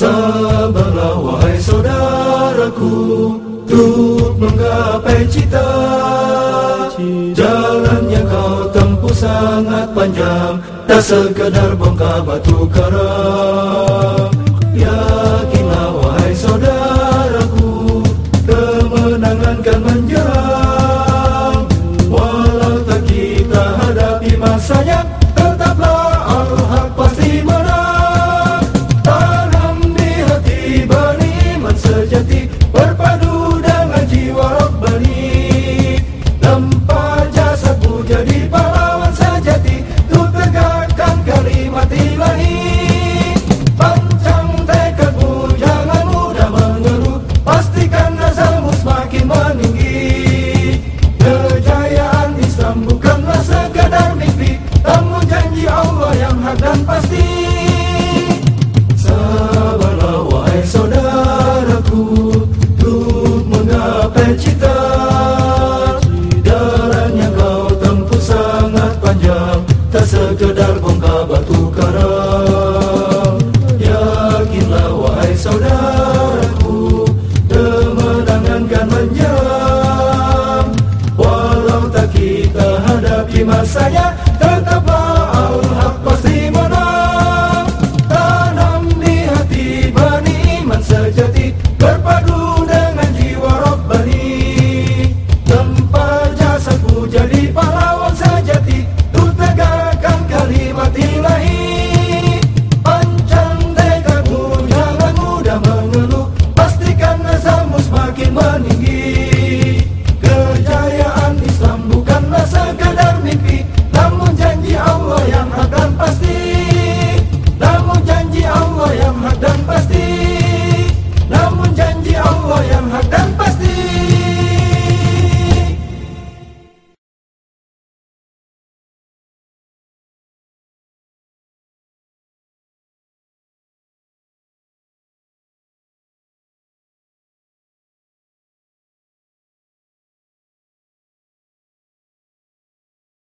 Sabarlah wahai saudaraku Untuk menggapai cita. Jalan yang kau tempuh sangat panjang Tak sekadar bongkar batu karang Yakinlah wahai saudaraku Kemenangan kan menjerang Walau tak kita hadapi masanya Namun janji Allah yang hak dan pasti. Sabarlah wahai saudaraku Untuk menggapai cita. Jalan yang kau tempuh sangat panjang Tak sekedar bongkar batu karang Yakinlah wahai saudaraku Kemenangan kan menyerang Walau tak kita hadapi masanya pasti. Namun janji Allah yang hak dan pasti.